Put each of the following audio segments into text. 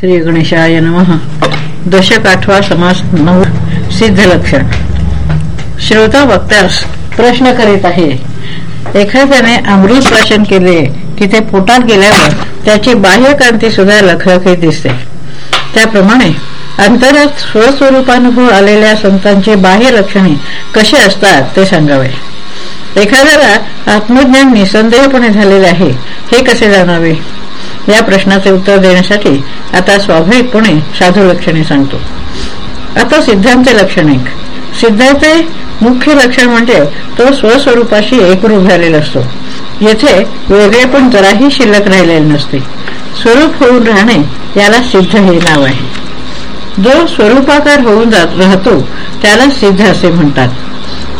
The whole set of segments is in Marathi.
श्री गणेशाय नम. दशक आठवा समास नऊ सिद्ध लक्षण. श्रोता वक्त्यास प्रश्न करीत आहे एखाद्याने अमृत प्राशन केले की ते पोटात गेल्यावर त्याची बाह्यकांती सुद्धा लखलखीत दिसते. त्याप्रमाणे अंतरात स्वस्वरूपानुभव आलेल्या संतांची बाह्य लक्षणे कशी असतात ते सांगावे. एखाद्याला आत्मज्ञान निसंदेहपणे झालेले आहे हे कसे जाणावे? या प्रश्नाचे उत्तर देण्यासाठी आता स्वाभाविकपणे साधू लक्षणे सांगतो. आता सिद्धांचे लक्षण एक. सिद्धाचे मुख्य लक्षण म्हणजे तो स्वस्वरूपाशी एकरूप झालेला असतो. येथे वेगळे पण जराही शिल्लक राहिलेले नसते. स्वरूप होऊन राहणे याला सिद्ध हे नाव आहे. जो स्वरूपाकार होऊन जात राहतो त्याला सिद्ध असे म्हणतात.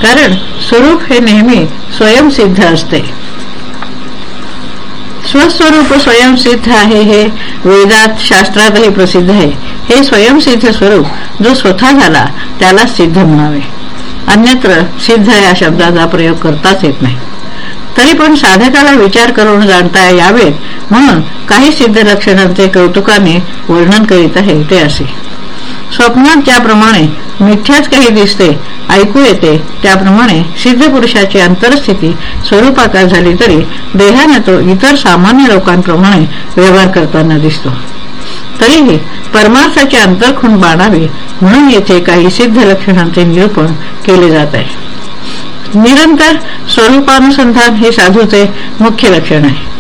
कारण स्वरूप हे नेहमी स्वयंसिद्ध असते. स्वस्वरूप स्वयंसिद्ध आहे हे वेदात शास्त्रातही प्रसिद्ध आहे. हे स्वयंसिद्ध स्वरूप जो स्वतः झाला त्याला सिद्ध म्हणावे. अन्यत्र सिद्ध या शब्दाचा प्रयोग करताच येत नाही. तरी पण साधकाला विचार करून जाणता यावेत म्हणून काही सिद्ध लक्षणांचे कौतुकाने वर्णन करीत आहे ते असे. स्वप्नात ज्याप्रमाणे मिथ्याच काही दिसते ऐकू येते त्याप्रमाणे सिद्ध पुरुषाची अंतरस्थिती स्वरूपाकार झाली तरी देहाने तो इतर सामान्य लोकांप्रमाणे व्यवहार करताना दिसतो. तरीही परमार्थाचे अंतरखून बाणावे म्हणून येथे काही सिद्ध लक्षणांचे निरूपण केले जात आहे. निरंतर स्वरूपानुसंधान हे साधूचे मुख्य लक्षण आहे.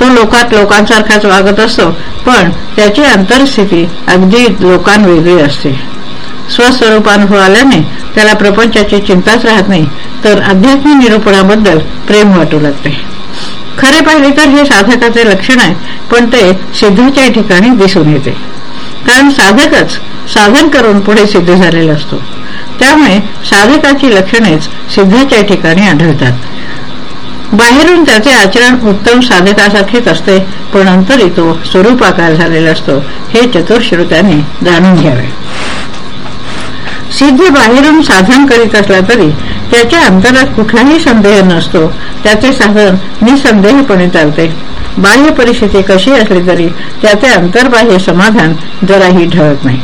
तो लोकात लोकांसारखाच वागत असतो पण त्याची अंतरस्थिती अगदी लोकांवेगळी असते. स्वस्वरूपानुभव आल्याने त्याला प्रपंचाची चिंताच राहत नाही तर अध्यात्म निरूपणाबद्दल प्रेम वाटू लागते. खरे पाहिले तर हे साधकाचे लक्षण आहे पण ते सिद्धाच्या ठिकाणी दिसून येते. कारण साधकच साधन करून पुढे सिद्ध झालेला असतो. त्यामुळे साधकाची लक्षणेच सिद्धाच्या ठिकाणी आढळतात. बाहेरून त्याचे आचरण उत्तम साधकासारखेच असते पण अंतरी तो स्वरूपाकार झालेला असतो. हे चतुर्श्रोत्याने जाणून घ्यावे. सिद्ध बाहेरून साधन करीत असला तरी त्याच्या अंतरात कुठलाही संदेह नसतो. त्याचे साधन निसंदेहपणे चालते. बाह्य परिस्थिती कशी असली तरी त्याचे अंतर्बाह्य समाधान जराही ढळत नाही.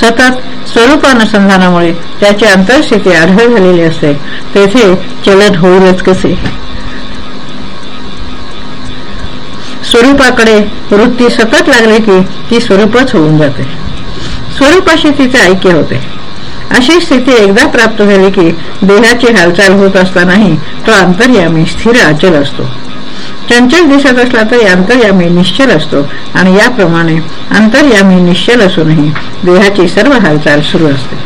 सतत स्वरूपानुसंधानामुळे त्याची अंतरस्थिती आढळ झालेली असते. तेथे चलन होऊनच कसे? स्वरूपाकडे वृत्ती सतत लागली की ती स्वरूपच होऊन जाते. स्वरूपाशी तिचे ऐक्य होते. अशी स्थिती एकदा प्राप्त झाली की देहाची हालचाल होत असतानाही तो अंतर्यामी स्थिर अचल असतो. चंचल दिसत असला तरी अंतर्यामी निश्चल असतो आणि याप्रमाणे अंतर्यामी निश्चल असूनही देहाची सर्व हालचाल सुरू असते.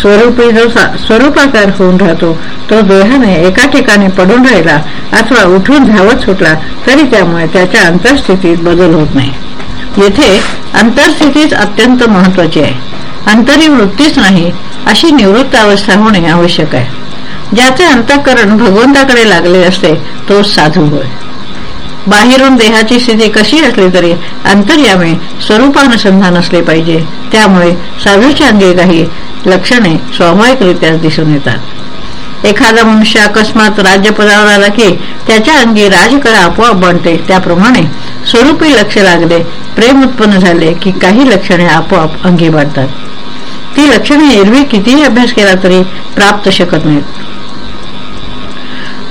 स्वरूपी जो स्वरूपाकार होऊन राहतो तो देहाने एका ठिकाणी पडून राहिला अथवा उठून धावत सुटला तरी त्यामुळे त्याच्या अंतरस्थितीत बदल होत नाही. येथे अंतरस्थितीच अत्यंत महत्वाची आहे. अंतरी वृत्तीच नाही अशी निवृत्त अवस्था होणे आवश्यक आहे. ज्याचे अंतःकरण भगवंताकडे लागले असते तो साधू होय. बाहेरून देहाची स्थिती कशी असली तरी अंतर्यामे स्वरूपानुसंधान असले पाहिजे. त्यामुळे साधूच्या अंगी काही लक्षणे स्वाभाविकरित्या दिसून येतात. एखादा मनुष्य अकस्मात राज्यपदावर आला की त्याच्या अंगी राजकळा आपोआप बनते. त्याप्रमाणे स्वरूपी लक्ष लागले. प्रेम उत्पन्न झाले की काही लक्षणे आपोआप अंगी बांधतात ती लक्षणे एरवी कितीही अभ्यास केला तरी प्राप्त शकत नाहीत.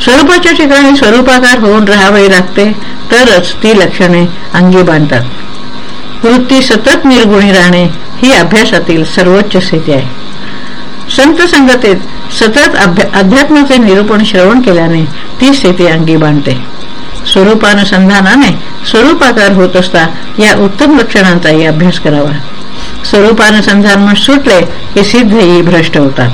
स्वरूपाच्या ठिकाणी स्वरूपाकार होऊन राहावे लागते तरच ती लक्षणे अंगी बांधतात वृत्ती सतत निर्गुणी राहणे ही अभ्यासातील सर्वोच्च स्थिती आहे. संत संगतेत सतत अध्यात्माचे निरूपण श्रवण केल्याने ती स्थिती अंगी बांधते. स्वरूपानुसंधानाने स्वरूपाकार होत असता या उत्तम लक्षणांचाही अभ्यास करावा. स्वरूपानुसंधान सुटले की सिद्धही भ्रष्ट होतात.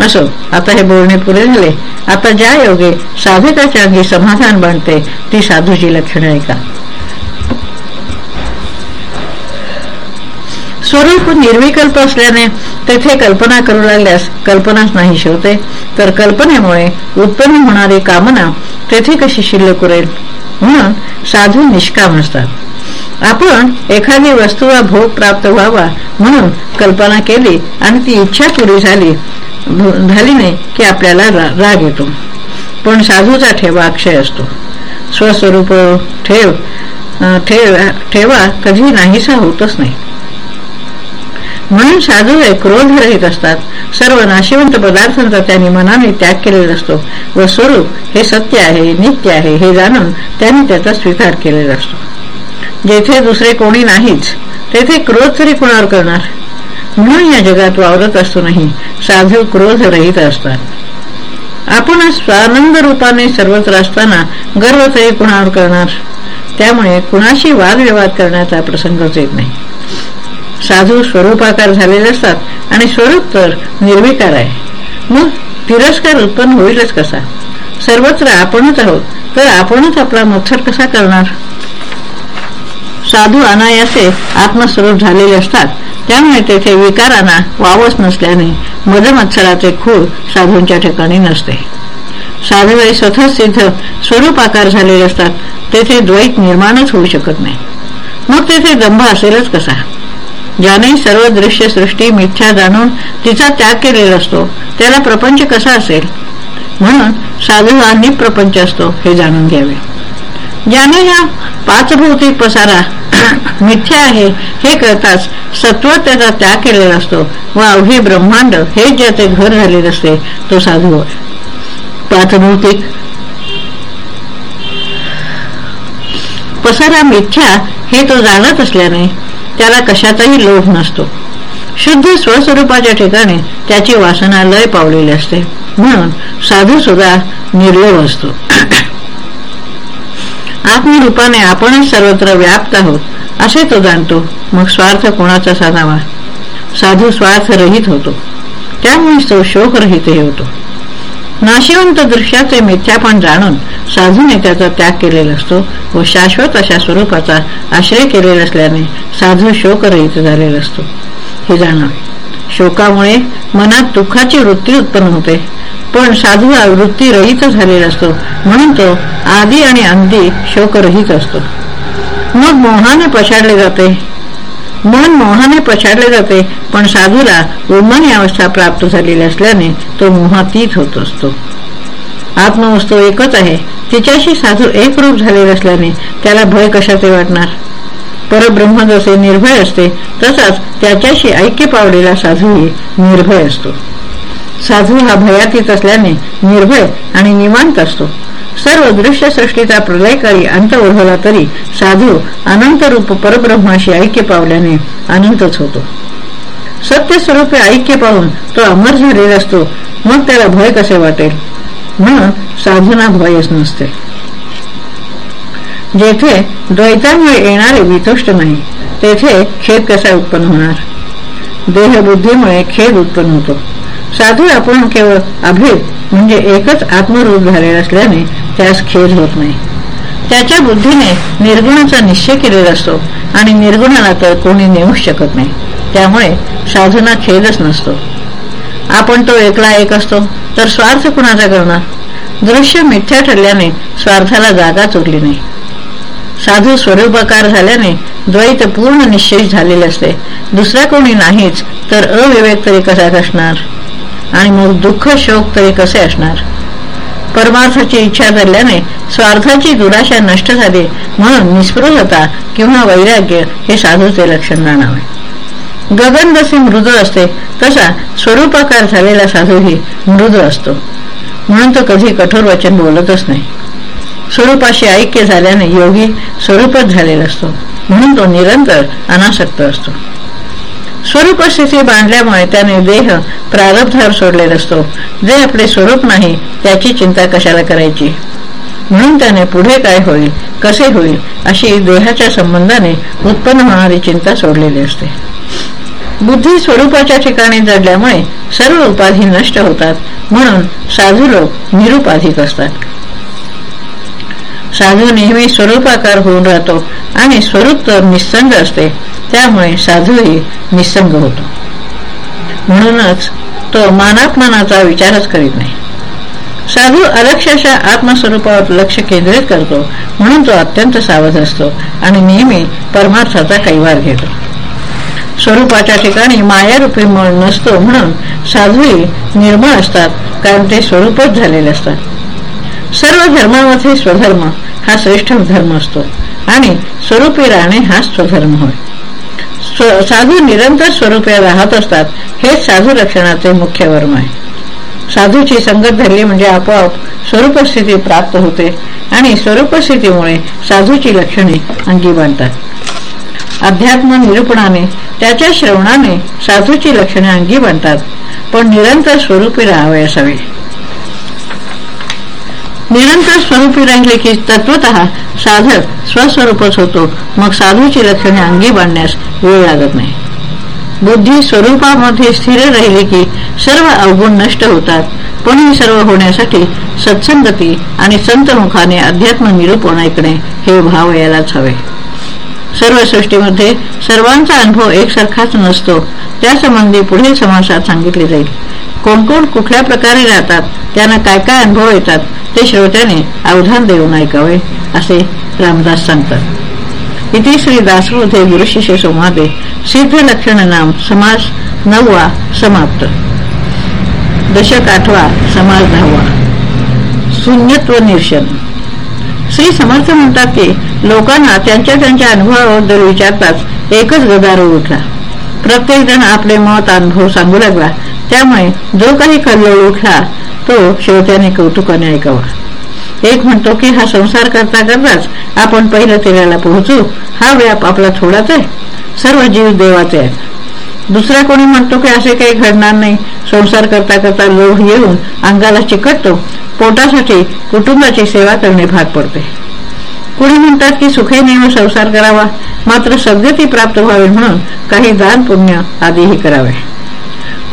असो आता हे बोलणे पुरे झाले. आता ज्या योगे साधकाच्या अंगी समाधान बांधते ती साधूची लक्षणे ऐका. स्वरूप निर्विकल्प असल्याने तेथे कल्पना करू लागल्यास कल्पनाच नाही शिवते तर कल्पनेमुळे उत्पन्न होणारी कामना तेथे कशी शिल्लक उरेल म्हणून साधू निष्काम असतात. आपण एखादी वस्तू वा भोग प्राप्त व्हावा म्हणून कल्पना केली आणि ती इच्छा पुरी झाली झाली नाही की आपल्याला राग येतो. पण साधूचा ठेवा अक्षय असतो. स्वस्वरूप ठेव ठेवा कधी नाहीसा होतच नाही. म्हणून साधू हे क्रोध रहित असतात. सर्व नाशिवंत पदार्थांचा त्यांनी मनाने त्याग केलेला असतो. व स्वरूप हे सत्य आहे नित्य आहे हे जाणून त्यांनी त्याचा स्वीकार केलेला असतो. जेथे दुसरे कोणी नाहीच तेथे क्रोध तरी कुणावर करणार? म्हणून या जगात वावरत असतो नाही साधू क्रोध रहित असतात. आपण स्वानंद रूपाने सर्वत्र असताना गर्व तरी कुणावर करणार? त्यामुळे कुणाशी वादविवाद करण्याचा प्रसंगच येत नाही. साधू स्वरूपाकार झालेले असतात आणि स्वरूप तर निर्विकार आहे. मग तिरस्कार उत्पन्न होईलच कसा? सर्वत्र आपणच आहोत तर आपणच आपला मत्सर कसा करणार? साधू अनायासे आत्मस्वरूप झालेले असतात त्यामुळे तेथे विकारांना वावच नसल्याने मदमत्सराचे खूळ साधूंच्या ठिकाणी नसते. साधूबाई स्वतः सिद्ध स्वरूपाकार झालेले असतात तेथे द्वैत निर्माणच होऊ शकत नाही. मग तेथे दंभ असेलच कसा? ज्याने सर्व दृश्य सृष्टी मिथ्या जाणून तिचा त्याग केलेला असतो. त्याला प्रपंच कसा असेल? म्हणून साधू हा निप्रपंच असतो हे जाणून घ्यावे. ज्याने हा पाच भौतिक पसारा मिथ्या आहे हे कळताच सत्व त्याचा त्याग केलेला असतो. व अवघे ब्रह्मांड हे ज्याचे घर झालेले असते तो साधू पाच भौतिक पसारा मिथ्या हे तो जाणत असल्याने त्याला कशाचाही लोभ नसतो. शुद्ध स्वस्वरूपाच्या ठिकाणी त्याची वासना लय पावलेली असते. म्हणून साधू सुद्धा निर्लोभ असतो. आत्मरूपाने आपणच सर्वत्र व्याप्त आहोत असे तो जाणतो. मग स्वार्थ कोणाचा साधावा? साधू स्वार्थ रहित होतो. त्यामुळे तो शोकरहितही होतो. नाशिवंत दृश्याचे मिथ्यापण जाणून साधूने त्याचा त्याग केलेला असतो व शाश्वत अशा स्वरूपाचा आश्रय केलेला असल्याने साधू शोकरहित झालेला असतो. हे जाणावे शोकामुळे मनात दुःखाची वृत्ती उत्पन्न होते. पण साधू हा वृत्ती रहित झालेला असतो म्हणून तो आधी आणि अंधी शोकरहित असतो. मग मोहाने पछाडले जाते. मन मोहाने पछाडले जाते पण साधूला उन्मनी अवस्था प्राप्त झालेली असल्याने तो मोहातीत होत असतो. आत्मवस्तू एकच आहे. तिच्याशी साधू एक रूप झालेले असल्याने त्याला भय कशाचे वाटणार? परब्रह्म जसे निर्भय असते तसाच त्याच्याशी ऐक्य पावलेला साधूही निर्भय असतो. साधू हा भयातीत असल्याने निर्भय आणि निवांत असतो. सर्व दृश्य सृष्टीचा प्रलयकारी अंत ओढवला तरी साधू अनंत रूप परब्रह्माशी ऐक्य पावल्याने अनंतच होतो. सत्य स्वरूपे ऐक्य पाहून तो अमर झालेला असतो मग त्याला भय कसे वाटेल? म्हणून साधूना भयच नसते. जेथे द्वैतामुळे येणारे वितुष्ट नाही तेथे खेद कसा उत्पन्न होणार? देहबुद्धीमुळे खेद उत्पन्न होतो. साधू आपण केवळ अभेद म्हणजे एकच आत्मरूप झालेला असल्याने त्यास खेद होत नाही. त्याच्या बुद्धीने निर्गुणाचा निश्चय केलेला असतो आणि निर्गुणाला तर कोणी नेऊ शकत नाही. त्यामुळे साधूना खेदच नसतो. आपण तो एकला एक असतो तर स्वार्थ कुणाचा करणार? दृश्य मिथ्या ठरल्याने स्वार्थाला जागा चुकली नाही. साधू स्वरूपाकार झाल्याने द्वैत पूर्ण निश्चय झालेले असते. दुसरा कोणी नाहीच तर अविवेक तरी कसा असणार? आणि मग दुःख शोक तरी कसे असणार? परमार्थाची इच्छा धरल्याने स्वार्थाची दुराशा नष्ट झाली म्हणून निस्पृहता किंवा वैराग्य हे साधूचे लक्षण जाणावे. गगन जसे मृद असते तसा स्वरूपाकार झालेला साधूही मृद असतो. म्हणून तो कधी कठोर वचन बोलतच नाही. स्वरूपाशी ऐक्य झाल्याने योगी स्वरूपच झालेला असतो. म्हणून तो निरंतर अनासक्त असतो. स्वरूप स्थिती बांधल्यामुळे त्याने देह प्रारब्धावर सोडलेला असतो. जे आपले स्वरूप नाही त्याची चिंता कशाला करायची? म्हणून त्याने पुढे काय होईल कसे होईल अशी देहाच्या संबंधाने उत्पन्न होणारी चिंता सोडलेली असते. बुद्धी स्वरूपाच्या ठिकाणी जडल्यामुळे सर्व उपाधी नष्ट होतात म्हणून साधू लोक निरुपाधिक असतात. साधू नेहमी स्वरूपाकार होऊन राहतो आणि स्वरूप तर निसंग असते त्यामुळे साधूही निसंग होतो. म्हणूनच तो मानात्मानाचा विचारच करीत नाही. साधू अलक्षाच्या आत्मस्वरूपावर लक्ष केंद्रित करतो म्हणून तो अत्यंत सावध असतो आणि नेहमी परमार्थाचा कैवार घेतो. स्वरूपाच्या ठिकाणी मायारूपी मळ नसतो म्हणून साधूही निर्मळ असतात कारण ते स्वरूपच झालेले असतात. सर्व धर्मामध्ये स्वधर्म हा श्रेष्ठ धर्म असतो आणि स्वरूपी राहणे हा स्वधर्म होय. साधू निरंतर स्वरूपे राहत असतात. हेच साधू लक्षणाचे मुख्य वर्म आहे. साधूची संगत धरली म्हणजे आपोआप स्वरूपस्थिती प्राप्त होते आणि स्वरूपस्थितीमुळे साधूची लक्षणे अंगी बांधतात अध्यात्म निरूपणाने त्याच्या श्रवणाने साधूची लक्षणे अंगी बांधतात पण निरंतर स्वरूपी राहावे असावे. निरंतर स्वरूपी राहिले की तत्वत साधक स्वस्वरूपच होतो. मग साधूची लक्षणे अंगी बांधण्यास वेळ लागत नाही. बुद्धी स्वरूपामध्ये स्थिर राहिली की सर्व अवगुण नष्ट होतात. पण हे सर्व होण्यासाठी सत्संगती आणि संतमुखाने अध्यात्म निरूपण ऐकणे हे भाव यायलाच हवे. सर्व सृष्टीमध्ये सर्वांचा अनुभव एकसारखाच नसतो. त्यासंबंधी पुढील समासात सांगितले जाईल. कोण कोण कुठल्या प्रकारे राहतात त्यांना काय काय अनुभव येतात ते श्रोत्याने अवधान देऊन ऐकावे असे रामदास सांगतात. इथे श्री दासबोधे गुरुशिष्य संवादे सिद्ध लक्षण नाम समास नववा समाप्त. दशक आठवा समाज दहावा. शून्यत्व निर्शन श्री समर्थ म्हणतात की लोकांना त्यांच्या त्यांच्या अनुभवाबद्दल विचारताच एकच गदारोळ उठला. प्रत्येक जण आपले मत अनुभव सांगू लागला. त्यामुळे जो काही कल्लोळ उठला तो शेवट्याने कौतुकाने ऐकावा. एक म्हणतो की हा संसार करता करताच आपण पहिल्या तेलाला पोहोचू. हा व्याप आपला थोडाच आहे. सर्व जीव देवाचे आहेत. दुसरा कोणी म्हणतो की असे काही घडणार नाही. संसार करता करता लोभ येऊन अंगाला चिकटतो. पोटासाठी कुटुंबाची सेवा करणे भाग पडते. कुणी म्हणतात की सुखे सुखेने संसार करावा. मात्र सद्गती प्राप्त व्हावी म्हणून काही दान पुण्य आदीही करावे.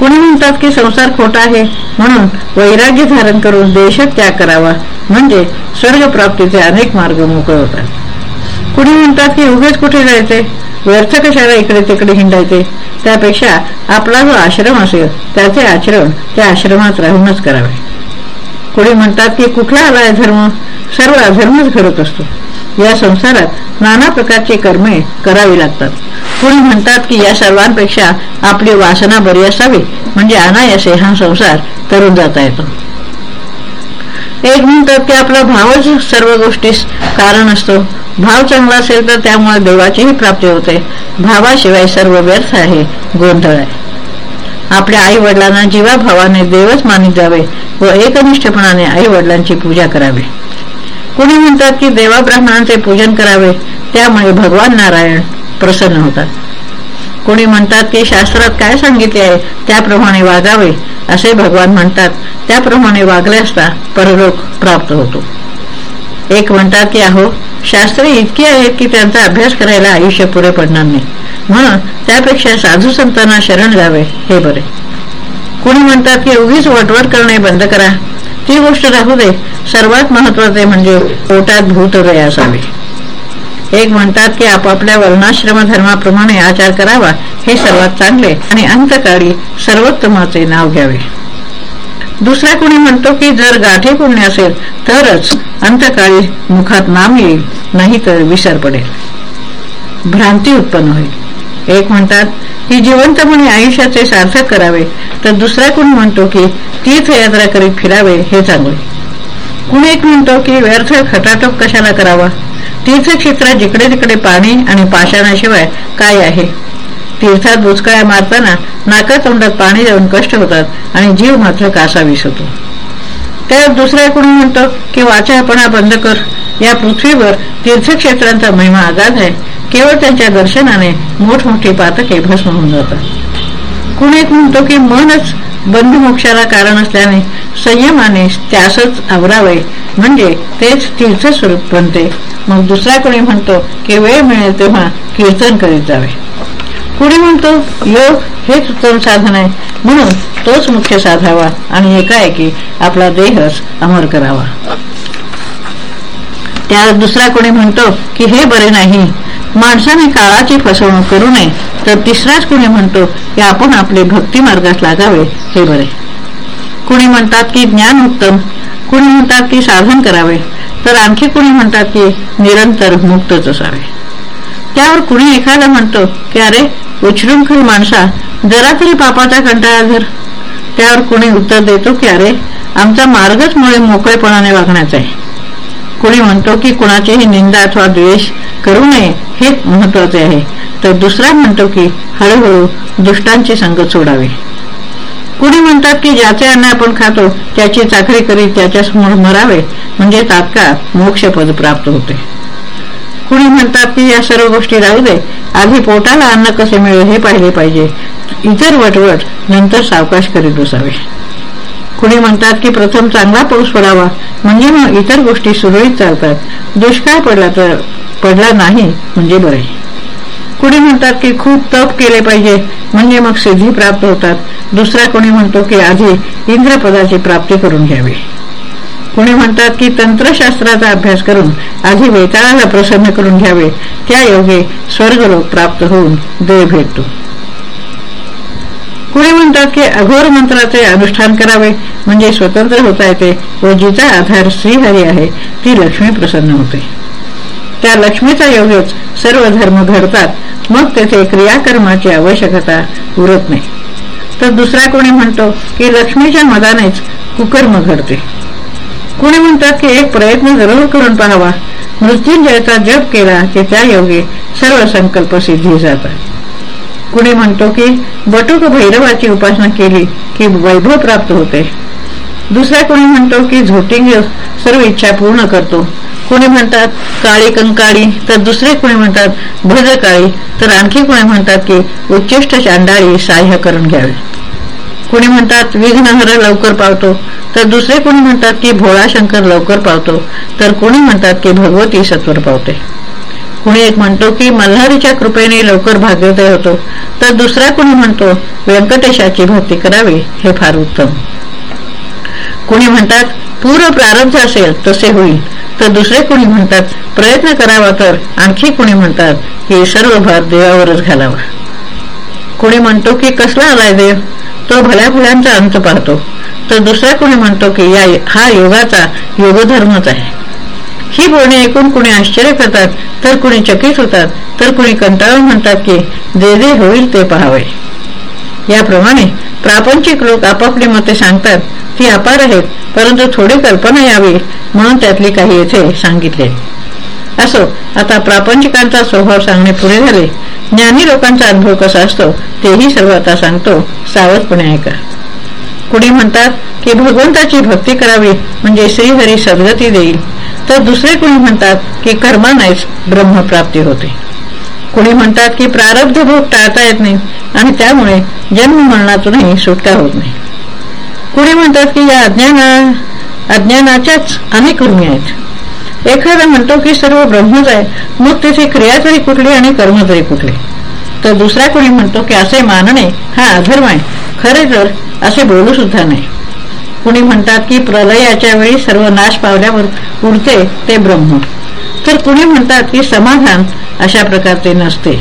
कुणी म्हणतात की संसार खोटा आहे? म्हणून वैराग्य धारण करून देशात त्याग करावा. म्हणजे स्वर्ग प्राप्तीचे अनेक मार्ग मोकळे होतात कुणी म्हणतात की उगेच कुठे जायचे? व्यर्थ कशाला इकडे तिकडे हिंडायचे? त्यापेक्षा आपला जो आश्रम असेल त्याचे आचरण त्या आश्रमात राहूनच करावे. कोणी म्हणतात की कुठला आलाय धर्म? सर्व अधर्मच घडत असतो. या संसारात नाना प्रकारची कर्मे करावी लागतात. कोणी म्हणतात की या सर्वांपेक्षा आपली वासना बरी असावी? म्हणजे अनायासे हा संसार करून जाता येतो. एक म्हणतात की आपला भावच सर्व गोष्टीस कारण असतो. भाव चांगला असेल तर त्यामुळे देवाचीही प्राप्ती होते. भावाशिवाय सर्व व्यर्थ आहे गोंधळ आहे. आपल्या आई वडिलांना जीवाभावाने देवच मानित जावे व एकनिष्ठपणाने आई वडिलांची पूजा करावी. कुणी म्हणतात की देवा ब्राह्मणांचे पूजन करावे त्यामुळे भगवान नारायण प्रसन्न होतात. कोणी म्हणतात की शास्त्रात काय सांगितले आहे? त्याप्रमाणे वागावे असे भगवान म्हणतात. त्याप्रमाणे वागले असता परलोक प्राप्त होतो. एक म्हणतात की अहो शास्त्रे इतकी आहेत की त्यांचा अभ्यास करायला आयुष्य पुरे पडणार नाही. म्हणून त्यापेक्षा साधू संतांना शरण जावे हे बरे. कोणी म्हणतात की उगीच वटवट करणे बंद करा. ती गोष्ट राहू दे. सर्वात महत्त्वाचे म्हणजे पोटात भूतदय असावे एक म्हणतात की आपापल्या वर्णाश्रम धर्माप्रमाणे आचार करावा हे सर्वात चांगले आणि अंतकाळी सर्वोत्तमाचे नाव घ्यावे. दुसरा कोणी म्हणतो की जर गाठी पुण्य असेल तरच अंतकाळी मुखात नाम येईल नाही तर विसर पडेल. भ्रांती उत्पन्न होईल. एक म्हणतात की जिवंतपणे आयुष्याचे सार्थक करावे तर दुसरा कोणी म्हणतो की तीर्थयात्रा करीत फिरावे हे चांगले. कुणी एक म्हणतो की व्यर्थ खटाटोप कशाला करावा? तीर्थक्षेत्रात जिकडे तिकडे पाणी आणि पाषाणाशिवाय काय आहे? तीर्थात बुचकाळ्या मारताना नाका तोंडात पाणी जाऊन कष्ट होतात आणि जीव मात्र कासावीस होतो. त्या दुसरा कोणी म्हणतो की वाचापणा बंद कर. या पृथ्वीवर तीर्थक्षेत्रांचा महिमा आगाध आहे. केवळ त्यांच्या दर्शनाने मोठमोठी पातके भस्म होऊन जातात. कुणी एक म्हणतो की मनच बंधमोक्षाला कारण असल्याने संयमाने त्यासच आवरावे म्हणजे तेच तीर्थस्वरूप बनते. मग दुसरा कोणी म्हणतो की वेळ मिळेल तेव्हा कीर्तन करीत जावे. कुणी म्हणतो योग हेच उत्तम साधन आहे. म्हणून तोच मुख्य साधावा आणि एकाएकी आपला देहच अमर करावा. त्या दुसरा कोणी म्हणतो की हे बरे नाही. माणसाने काळाची फसवणूक करू नये. तर तिसराच कुणी म्हणतो की आपण आपले भक्ती मार्गास लागावे. हे बरे. कुणी म्हणतात की ज्ञान उत्तम. कुणी म्हणतात की साधन करावे तर आणखी कुणी म्हणतात की निरंतर मुक्तच असावे. त्यावर कुणी एखादा म्हणतो की अरे उच्छृंखल माणसा जरा तरी पापाचा कंटाळा धर त्यावर कुणी उत्तर देतो की अरे आमचा मार्गच मुळे मोकळेपणाने वागण्याचा आहे. कुणी म्हणतो की कुणाचीही निंदा अथवा द्वेष करू नये हे महत्त्वाचे आहे. तर दुसरा म्हणतो की हळूहळू दुष्टांची संगत सोडावी. कुणी म्हणतात की ज्याचे अन्न आपण खातो त्याची चाकरी करीत त्याच्यासमोर मरावे म्हणजे तात्काळ मोक्षपद प्राप्त होते. कुणी म्हणतात की या सर्व गोष्टी राहू दे आधी पोटाला अन्न कसे मिळेल हे पाहिले पाहिजे. इतर वटवट नंतर सावकाश करीत बसावे. कुणी म्हणतात की प्रथम चांगला पाऊस पडावा म्हणजे मग इतर गोष्टी सुरळीत चालतात. दुष्काळ पडला तर पडला नाही म्हणजे बरे. कुणी म्हणतात की खूप तप केले पाहिजे म्हणजे मग सिद्धी प्राप्त होतात. दुसरा कोणी म्हणतो की आधी इंद्रपदाची प्राप्ती करून घ्यावी. कुणी म्हणतात की तंत्रशास्त्राचा अभ्यास करून आधी वेताळाला प्रसन्न करून घ्यावे त्या योगे स्वर्गलोक प्राप्त होऊन देव भेटतो. कुणी म्हणतात की अघोर मंत्राचे अनुष्ठान करावे म्हणजे स्वतंत्र होता येते व जिचा आधार श्रीहरी आहे ती लक्ष्मी प्रसन्न होते. त्या लक्ष्मीचा योगच सर्व धर्म घडतात. मग तेथे क्रियाकर्माची आवश्यकता उरत नाही. तर दुसरा कोणी म्हणतो की लक्ष्मीच्या मदानेच कुकर्म घडते. कोणी म्हणतात की एक प्रयत्न जरूर करून पाहावा. मृत्यूंजयचा जप केला की त्या योगे सर्व संकल्प सिद्धी जातात. कुणी म्हणतो की बटुक भैरवाची उपासना केली की वैभव प्राप्त होते. दुसरा कोणी म्हणतो की झोटिंग सर्व इच्छा पूर्ण करतो. कोणी म्हणतात काळी कंकाळी तर दुसरे कोणी म्हणतात भद्रकाळी तर आणखी कोणी म्हणतात की उच्चिष्ट चांडाळी साह्य करून घ्यावे. कोणी म्हणतात विघ्नहर लवकर पावतो तर दुसरे कोणी म्हणतात की भोळा शंकर लवकर पावतो तर कोणी म्हणतात की भगवती सत्वर पावते. कुणी एक म्हणतो की मल्हारीच्या कृपेने लवकर भाग्योदय होतो तर दुसरा कोणी म्हणतो व्यंकटेशाची भक्ती करावी हे फार उत्तम. कुणी म्हणतात पूर्व प्रारब्ध असेल तसे होईल तर दुसरे कुणी म्हणतात प्रयत्न करावा तर आणखी कुणी म्हणतात की सर्व भार देवावरच घालावा. कुणी म्हणतो की कसला आलाय देव? तो भल्या फुल्यांचा अंत पाहतो. तर दुसरा कोणी म्हणतो की या हा योगाचा योगधर्मच आहे. ही बोलणी ऐकून कुणी आश्चर्य करतात तर कुणी चकित होतात तर कुणी कंटाळून म्हणतात की जे जे होईल ते पहावे. याप्रमाणे प्रापंचिक लोक आपापली मते सांगतात ती अपार आहेत परंतु थोडी कल्पना यावी म्हणून त्यातली काही येथे सांगितले. असो आता प्रापंचिकांचा स्वभाव सांगणे पुरे झाले. ज्ञानी लोकांचा अनुभव कसा असतो तेही सर्व आता सांगतो सावधपणे ऐका. कुणी म्हणतात की भगवंताची भक्ती करावी म्हणजे श्रीहरी सद्गती देईल तर दुसरे कुणी म्हणतात की कर्मानेच ब्रह्मप्राप्ती होते. कुणी म्हणतात की प्रारब्ध भोग टाळता येत नाही आणि त्यामुळे जन्म मरणातूनही सुटका होत नाही. कुणी म्हणतात की या अज्ञाना अज्ञानाच्याच अनेक उर्मी आहेत. एखादा म्हणतो की सर्व ब्रह्मच आहे मग तिथे क्रिया तरी कुठली आणि कर्म तरी कुठले. तर दुसरा कोणी म्हणतो की असे मानणे हा अधर्म आहे खरे तर असे बोलू सुद्धा नाही. कुणी म्हणतात की प्रलयाच्या वेळी सर्व नाश पावल्यावर उरते ते ब्रह्म. तर कुणी म्हणतात की समाधान अशा प्रकारचे नसते.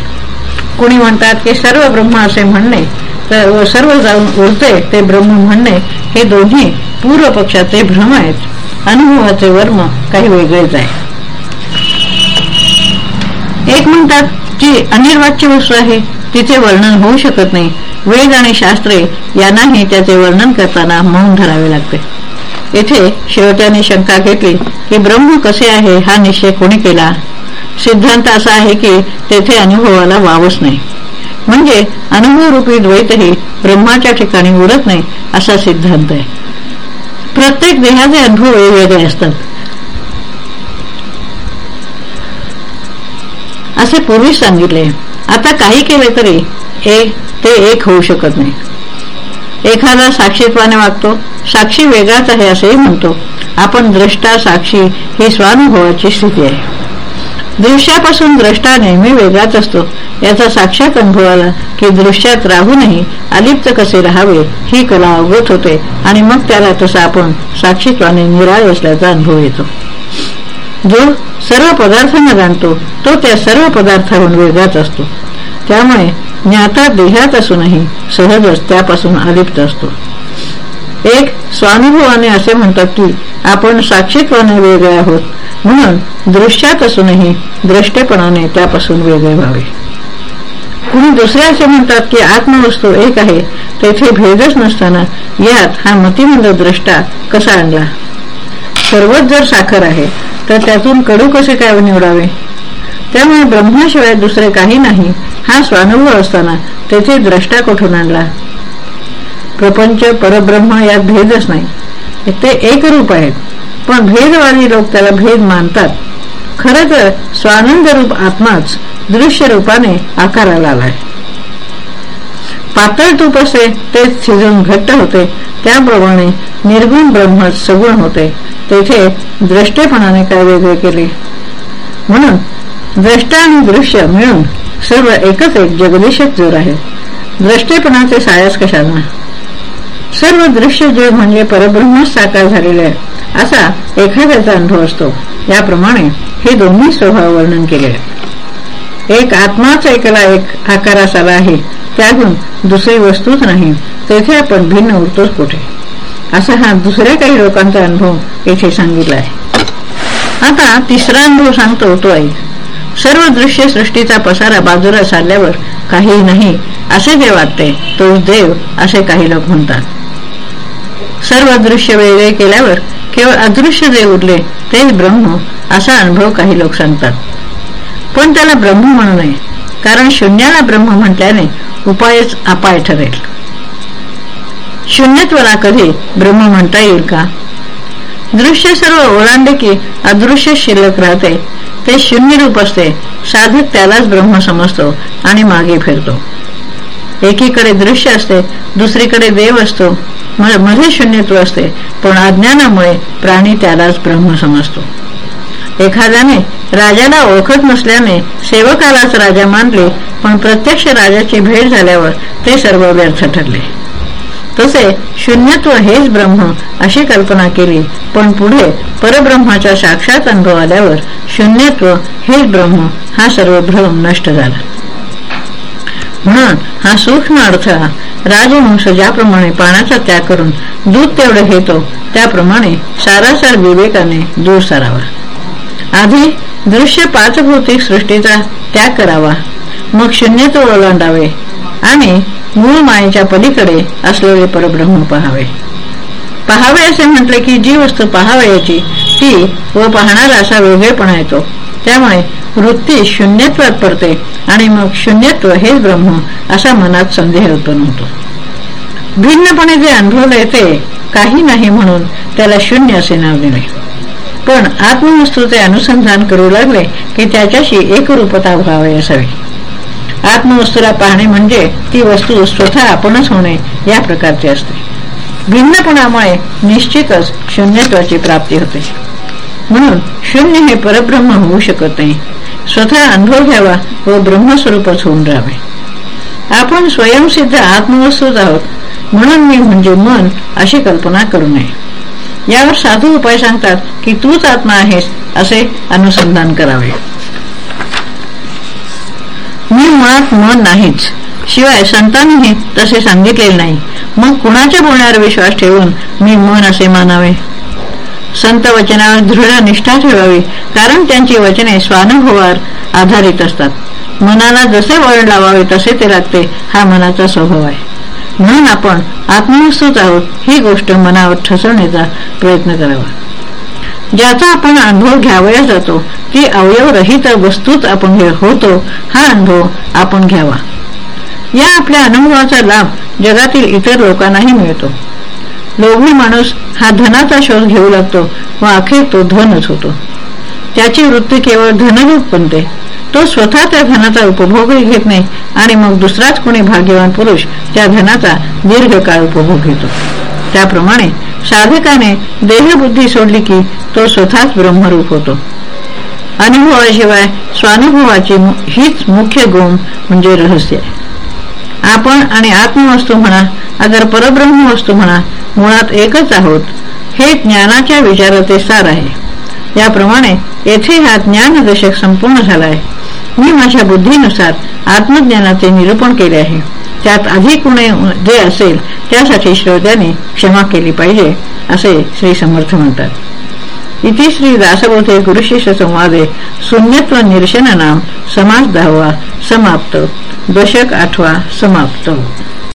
कुणी म्हणतात की सर्व ब्रह्म असे म्हणणे तर सर्व जाऊन उरते ते ब्रह्म म्हणणे हे दोन्ही पूर्व पक्षाचे भ्रम आहेत. अनुभवाचे वर्म काही वेगळेच आहे. एक म्हणतात जी अनिर्वाच्य वस्तू आहे तिचे वर्णन होऊ शकत नाही. वेद आणि शास्त्रे यांनाही त्याचे वर्णन करताना मौन धरावे लागते. येथे शेवट्याने शंका घेतली की ब्रह्म कसे आहे हा निश्चय कोणी केला? सिद्धांत असा आहे की तेथे अनुभवाला वावच नाही. म्हणजे अनुभवरूपी द्वैतही ब्रह्माच्या ठिकाणी उरत नाही असा सिद्धांत आहे. प्रत्येक देहाचे अनुभव वेगवेगळे असतात. असे पूर्वीच सांगितले आता काही केले तरी एक ते एक होऊ शकत नाही. एखादा साक्षीत्वाने वागतो साक्षी वेगळाच आहे असेही म्हणतो. आपण द्रष्टा साक्षी ही स्वानुभवाची स्थिती आहे. दृश्यापासून द्रष्टा नेहमी वेगळाच असतो. याचा साक्षात अनुभव आला की दृश्यात राहूनही अलिप्त कसे राहावे ही कला अवगत होते आणि मग त्याला तसा आपण साक्षीत्वाने निराळ असल्याचा अनुभव येतो. जो सर्व पदार्थांना जाणतो तो त्या सर्व पदार्थाहून वेगळाच असतो. त्यामुळे ज्ञाता देहात असूनही सहजच त्यापासून अलिप्त असतो. एक स्वानुभवाने असे म्हणतात की आपण साक्षीत्वाने वेगळे आहोत म्हणून दृश्यात असूनही द्रष्टेपणाने त्यापासून वेगळे व्हावे. कुणी दुसरे असे म्हणतात की आत्मवस्तू एक आहे तेथे भेदच नसताना यात हा मतिमंद द्रष्टा कसा आणला? सर्वच जर साखर आहे तर त्यातून कडू कसे काय निवडावे? त्यामुळे ब्रह्माशिवाय दुसरे काही नाही हा स्वानुभव असताना तेथे द्रष्टा कोठून आणला? प्रपंच परब्रह्म यात भेदच नाही ते एक रूप आहेत. पण भेदवादी लोक त्याला भेद मानतात. खर तर स्वानंद रूप आत्माच दृश्य रूपाने आकाराला आलाय. पातळ तूप असे तेच शिजून घट्ट होते. त्याप्रमाणे निर्गुण ब्रह्म सगुण होते. तेथे द्रष्टेपणाने काय वेगळे केले? म्हणून द्रष्टा आणि दृश्य मिळून सर्व एकच एक जगदीशच जोर आहे. द्रष्टेपणाचे सायस कशाला? सर्व दृश्य जग म्हणजे परब्रह्मच साकार झालेले आहे. असा एखाद्याचा अनुभव असतो. याप्रमाणे हे दोन्ही स्वभाव वर्णन केले एक आत्माच एकला एक आकारास आला आहे. त्यातून दुसरी वस्तूच नाही. तेथे आपण भिन्न उरतोच कुठे? असा हा दुसऱ्या काही लोकांचा अनुभव येथे सांगितला आहे. आता तिसरा अनुभव सांगतो तो ऐक सर्व दृश्य सृष्टीचा पसारा बाजूला सारल्यावर काही नाही असे जे वाटते तो देव असे काही लोक म्हणतात. सर्व दृश्य वेगळे केल्यावर केवळ अदृश्य जे उरले तेच ब्रह्म असा अनुभव काही लोक सांगतात. पण त्याला ब्रह्म म्हणू नये कारण शून्याला ब्रह्म म्हटल्याने उपायच अपाय ठरेल. शून्यत्वाला कधी ब्रह्म म्हणता येईल का? दृश्य सर्व ओलांडे की अदृश्य शिल्लक राहते ते शून्य रूप असते साधक त्यालाच ब्रह्म समजतो आणि मागे फिरतो. एकीकडे दृश्य असते दुसरीकडे देव असतो. मध्ये शून्यत्व असते पण अज्ञानामुळे प्राणी त्यालाच ब्रह्म समजतो. एखाद्याने राजाला ओळखत नसल्याने सेवकालाच राजा मानले पण प्रत्यक्ष राजाची भेट झाल्यावर ते सर्व व्यर्थ ठरले. तसे शून्यत्व हेच ब्रह्म अशी कल्पना केली पण पुढे परब्रह्माच्या साक्षात अनुभव आल्यावर शून्यत्व हेच ब्रह्म हा सर्व भ्रम नष्ट झाला. म्हणून हा सूक्ष्म अडथळा राजवंश ज्याप्रमाणे पाण्याचा त्याग करून दूध तेवढे घेतो त्याप्रमाणे सारासार विवेकाने दूर सारावा. आधी दृश्य पाचभौतिक सृष्टीचा त्याग करावा. मग शून्यत्व ओलांडावे आणि मूळ मायेच्या पलीकडे असलेले परब्रह्म पहावे. पहावे असे म्हटले की जी वस्तू पहावयाची ती व पाहणारा असा वेगळेपणा येतो. त्यामुळे वृत्ती शून्यत्वात पडते आणि मग शून्यत्व हेच ब्रह्म असा मनात संदेह उत्पन्न होतो. भिन्नपणे जे अनुभवले येते काही नाही म्हणून त्याला शून्य असे नाव दिले. पण आत्मवस्तूचे अनुसंधान करू लागले की त्याच्याशी एकरूपता व्हावी असावी. आत्मवस्तूला पाहणे म्हणजे ती वस्तू स्वतः आपणच होणे या प्रकारची असते. भिन्नपणामुळे निश्चितच शून्यत्वाची प्राप्ती होते. म्हणून शून्य हे परब्रह्म होऊ शकत नाही. स्वतः अनुभव घ्यावा व ब्रह्मस्वरूपच होऊन राहावे. आपण स्वयंसिद्ध आत्मवस्तूत आहोत. म्हणून मी म्हणजे मन अशी कल्पना करू नये. यावर साधू उपाय सांगतात की तूच आत्मा आहेस असे अनुसंधान करावे. मी मुळात मन नाहीच. शिवाय संतांनीही तसे सांगितलेले नाही. मग कुणाच्या बोलण्यावर विश्वास ठेवून मी मन असे मानावे? संत वचनावर दृढ निष्ठा ठेवावी कारण त्यांची वचने स्वानुभवावर आधारित असतात. मनाला जसे वळण लावावे तसे ते लागते हा मनाचा स्वभाव आहे. म्हणून आपण आत्मवस्तूत आहोत ही गोष्ट मनावर ठसवण्याचा प्रयत्न करावा. ज्याचा आपण अनुभव घ्यावया जातो ती अवयवरहित वस्तूच आपण होतो हा अनुभव आपण घ्यावा. या आपल्या अनुभवाचा लाभ जगातील इतर लोकांनाही मिळतो. लोभी माणूस हा धनाचा शोध घेऊ लागतो व अखेर तो धनच होतो. त्याची वृत्ती केवळ धनरूप बनते तो स्वतः त्या धनाचा उपभोगही घेत नाही आणि मग दुसराच कोणी भाग्यवान पुरुष त्या धनाचा दीर्घकाळ उपभोग घेतो. त्याप्रमाणे साधकाने देहबुद्धी सोडली की तो स्वतःच ब्रह्मरूप होतो. अनुभवाशिवाय स्वानुभवाची हीच मुख्य गुण म्हणजे रहस्य आपण आणि आत्मवस्तू म्हणा अगर परब्रह्म वस्तू म्हणा मुळात एकच आहोत. हे ज्ञानाच्या विचाराचे सार आहे. याप्रमाणे येथे हा ज्ञान दशक संपूर्ण झाला आहे मी माझ्या बुद्धीनुसार आत्मज्ञानाचे निरूपण केले आहे. त्यात अधिक कुणे जे असेल त्यासाठी श्रोत्याने क्षमा केली पाहिजे असे श्री समर्थ म्हणतात. इथे श्री दासबोधे गुरुशिष्य संवादे शून्यत्व निरशन नाम समाज दहावा समाप्त. दशक आठवा समाप्त.